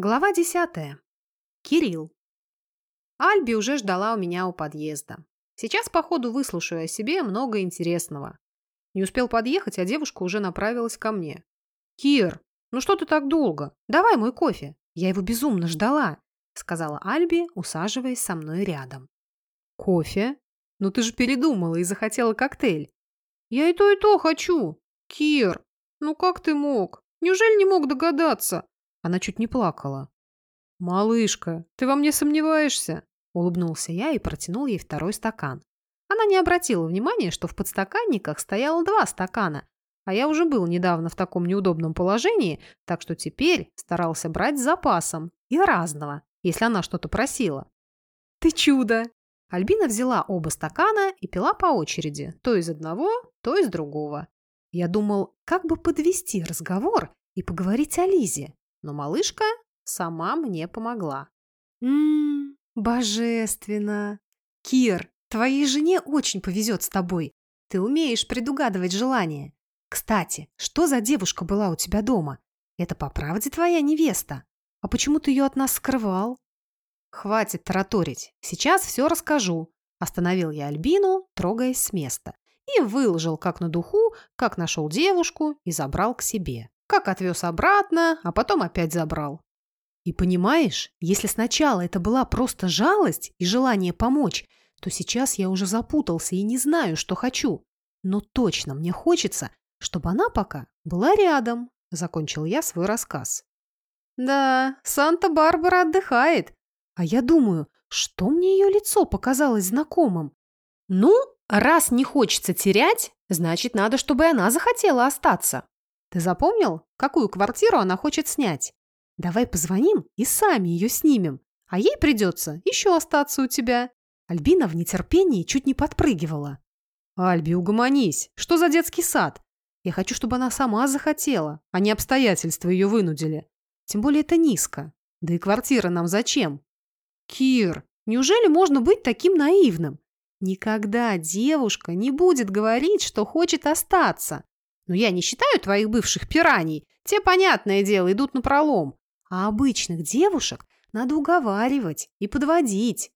Глава десятая. Кирилл. Альби уже ждала у меня у подъезда. Сейчас, походу, выслушаю о себе много интересного. Не успел подъехать, а девушка уже направилась ко мне. «Кир, ну что ты так долго? Давай мой кофе. Я его безумно ждала», сказала Альби, усаживаясь со мной рядом. «Кофе? Ну ты же передумала и захотела коктейль». «Я и то, и то хочу. Кир, ну как ты мог? Неужели не мог догадаться?» Она чуть не плакала. «Малышка, ты во мне сомневаешься?» Улыбнулся я и протянул ей второй стакан. Она не обратила внимания, что в подстаканниках стояло два стакана, а я уже был недавно в таком неудобном положении, так что теперь старался брать с запасом и разного, если она что-то просила. «Ты чудо!» Альбина взяла оба стакана и пила по очереди, то из одного, то из другого. Я думал, как бы подвести разговор и поговорить о Лизе, но малышка сама мне помогла. «Ммм, божественно! Кир, твоей жене очень повезет с тобой. Ты умеешь предугадывать желания. Кстати, что за девушка была у тебя дома? Это по правде твоя невеста? А почему ты ее от нас скрывал?» «Хватит тараторить. Сейчас все расскажу», – остановил я Альбину, трогаясь с места, и выложил как на духу, как нашел девушку и забрал к себе как отвез обратно, а потом опять забрал. И понимаешь, если сначала это была просто жалость и желание помочь, то сейчас я уже запутался и не знаю, что хочу. Но точно мне хочется, чтобы она пока была рядом, закончил я свой рассказ. Да, Санта-Барбара отдыхает. А я думаю, что мне ее лицо показалось знакомым? Ну, раз не хочется терять, значит, надо, чтобы она захотела остаться. Ты запомнил, какую квартиру она хочет снять? Давай позвоним и сами ее снимем, а ей придется еще остаться у тебя». Альбина в нетерпении чуть не подпрыгивала. «Альби, угомонись! Что за детский сад? Я хочу, чтобы она сама захотела, а не обстоятельства ее вынудили. Тем более это низко. Да и квартира нам зачем?» «Кир, неужели можно быть таким наивным? Никогда девушка не будет говорить, что хочет остаться. Но я не считаю твоих бывших пираний. Те, понятное дело, идут на пролом. А обычных девушек надо уговаривать и подводить.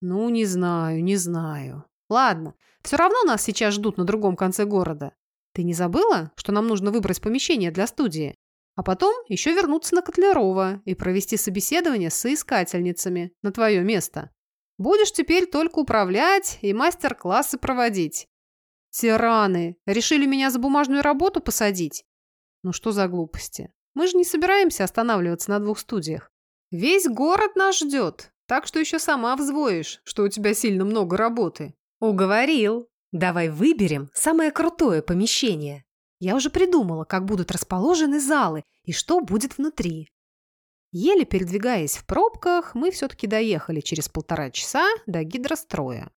Ну, не знаю, не знаю. Ладно, все равно нас сейчас ждут на другом конце города. Ты не забыла, что нам нужно выбрать помещение для студии? А потом еще вернуться на Котлярова и провести собеседование с соискательницами на твое место. Будешь теперь только управлять и мастер-классы проводить. Тираны! Решили меня за бумажную работу посадить? Ну что за глупости? Мы же не собираемся останавливаться на двух студиях. Весь город нас ждет, так что еще сама взвоишь, что у тебя сильно много работы. Уговорил. Давай выберем самое крутое помещение. Я уже придумала, как будут расположены залы и что будет внутри. Еле передвигаясь в пробках, мы все-таки доехали через полтора часа до гидростроя.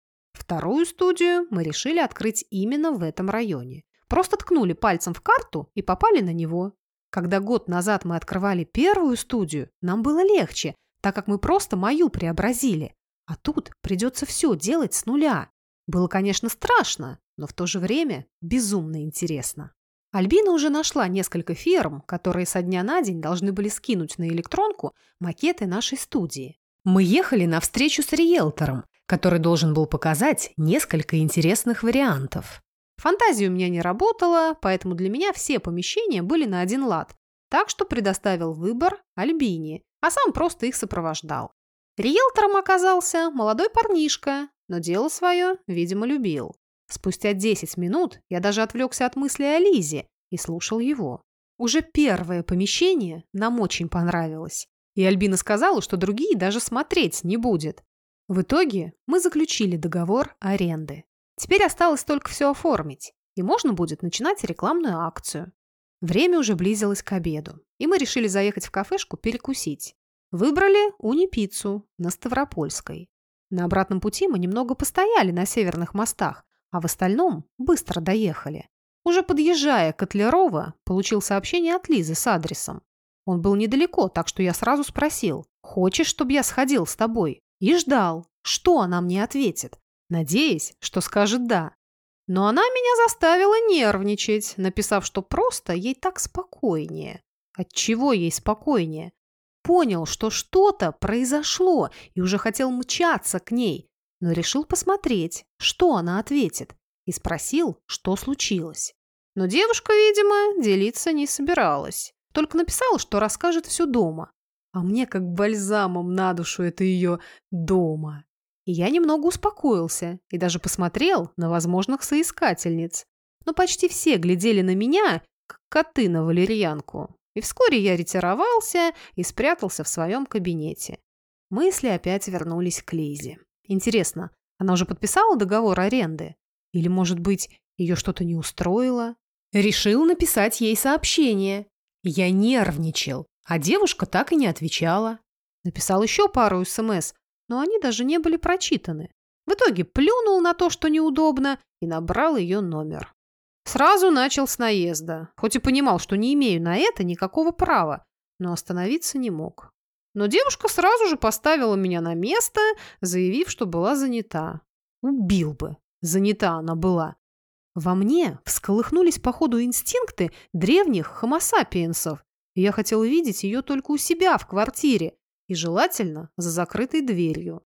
Вторую студию мы решили открыть именно в этом районе. Просто ткнули пальцем в карту и попали на него. Когда год назад мы открывали первую студию, нам было легче, так как мы просто мою преобразили. А тут придется все делать с нуля. Было, конечно, страшно, но в то же время безумно интересно. Альбина уже нашла несколько фирм, которые со дня на день должны были скинуть на электронку макеты нашей студии. Мы ехали на встречу с риэлтором, который должен был показать несколько интересных вариантов. Фантазия у меня не работала, поэтому для меня все помещения были на один лад, так что предоставил выбор Альбине, а сам просто их сопровождал. Риэлтором оказался молодой парнишка, но дело свое, видимо, любил. Спустя 10 минут я даже отвлекся от мысли о Лизе и слушал его. Уже первое помещение нам очень понравилось. И Альбина сказала, что другие даже смотреть не будет. В итоге мы заключили договор аренды. Теперь осталось только все оформить, и можно будет начинать рекламную акцию. Время уже близилось к обеду, и мы решили заехать в кафешку перекусить. Выбрали уни-пиццу на Ставропольской. На обратном пути мы немного постояли на северных мостах, а в остальном быстро доехали. Уже подъезжая к Котлярова, получил сообщение от Лизы с адресом. Он был недалеко, так что я сразу спросил, «Хочешь, чтобы я сходил с тобой?» И ждал, что она мне ответит, надеясь, что скажет «да». Но она меня заставила нервничать, написав, что просто ей так спокойнее. От чего ей спокойнее? понял, что что-то произошло и уже хотел мчаться к ней, но решил посмотреть, что она ответит, и спросил, что случилось. Но девушка, видимо, делиться не собиралась. Только написала, что расскажет все дома. А мне как бальзамом на душу это ее дома. И я немного успокоился и даже посмотрел на возможных соискательниц. Но почти все глядели на меня, как коты на валерьянку. И вскоре я ретировался и спрятался в своем кабинете. Мысли опять вернулись к Лизе. Интересно, она уже подписала договор аренды? Или, может быть, ее что-то не устроило? Решил написать ей сообщение. Я нервничал, а девушка так и не отвечала. Написал еще пару СМС, но они даже не были прочитаны. В итоге плюнул на то, что неудобно, и набрал ее номер. Сразу начал с наезда, хоть и понимал, что не имею на это никакого права, но остановиться не мог. Но девушка сразу же поставила меня на место, заявив, что была занята. Убил бы. Занята она была. Во мне всколыхнулись по ходу инстинкты древних хомосапиенсов, я хотел видеть ее только у себя в квартире, и желательно за закрытой дверью.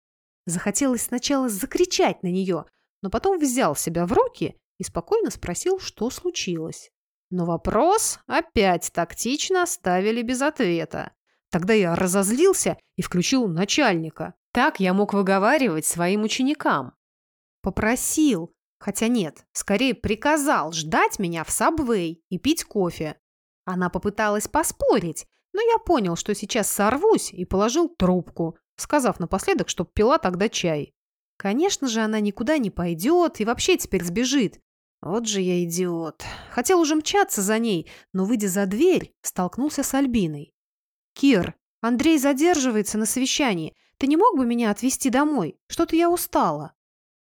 Захотелось сначала закричать на нее, но потом взял себя в руки и спокойно спросил, что случилось. Но вопрос опять тактично оставили без ответа. Тогда я разозлился и включил начальника. Так я мог выговаривать своим ученикам. Попросил, хотя нет, скорее приказал ждать меня в сабвей и пить кофе. Она попыталась поспорить, но я понял, что сейчас сорвусь и положил трубку, сказав напоследок, чтоб пила тогда чай. Конечно же, она никуда не пойдет и вообще теперь сбежит. Вот же я идиот. Хотел уже мчаться за ней, но, выйдя за дверь, столкнулся с Альбиной. «Кир, Андрей задерживается на совещании. Ты не мог бы меня отвезти домой? Что-то я устала».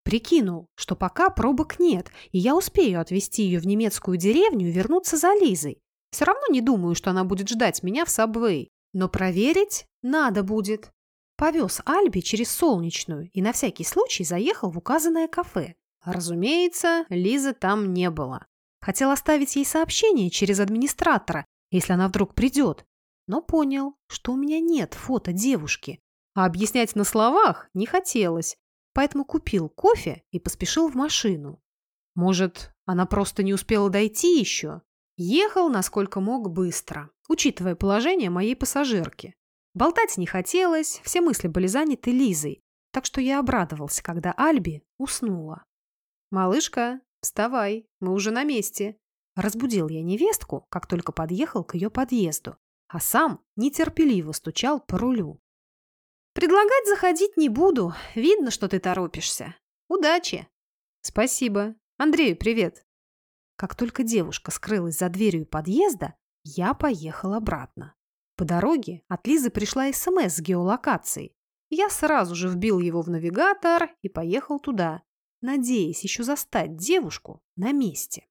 Прикинул, что пока пробок нет, и я успею отвезти ее в немецкую деревню и вернуться за Лизой. Все равно не думаю, что она будет ждать меня в Сабвей. Но проверить надо будет. Повез Альби через Солнечную и на всякий случай заехал в указанное кафе. Разумеется, Лизы там не было. Хотел оставить ей сообщение через администратора, если она вдруг придет. Но понял, что у меня нет фото девушки. А объяснять на словах не хотелось. Поэтому купил кофе и поспешил в машину. Может, она просто не успела дойти еще? Ехал, насколько мог, быстро, учитывая положение моей пассажирки. Болтать не хотелось, все мысли были заняты Лизой, так что я обрадовался, когда Альби уснула. «Малышка, вставай, мы уже на месте!» Разбудил я невестку, как только подъехал к ее подъезду, а сам нетерпеливо стучал по рулю. «Предлагать заходить не буду, видно, что ты торопишься. Удачи!» «Спасибо. Андрею привет!» Как только девушка скрылась за дверью подъезда, я поехал обратно. По дороге от Лизы пришла СМС с геолокацией. Я сразу же вбил его в навигатор и поехал туда, надеясь еще застать девушку на месте.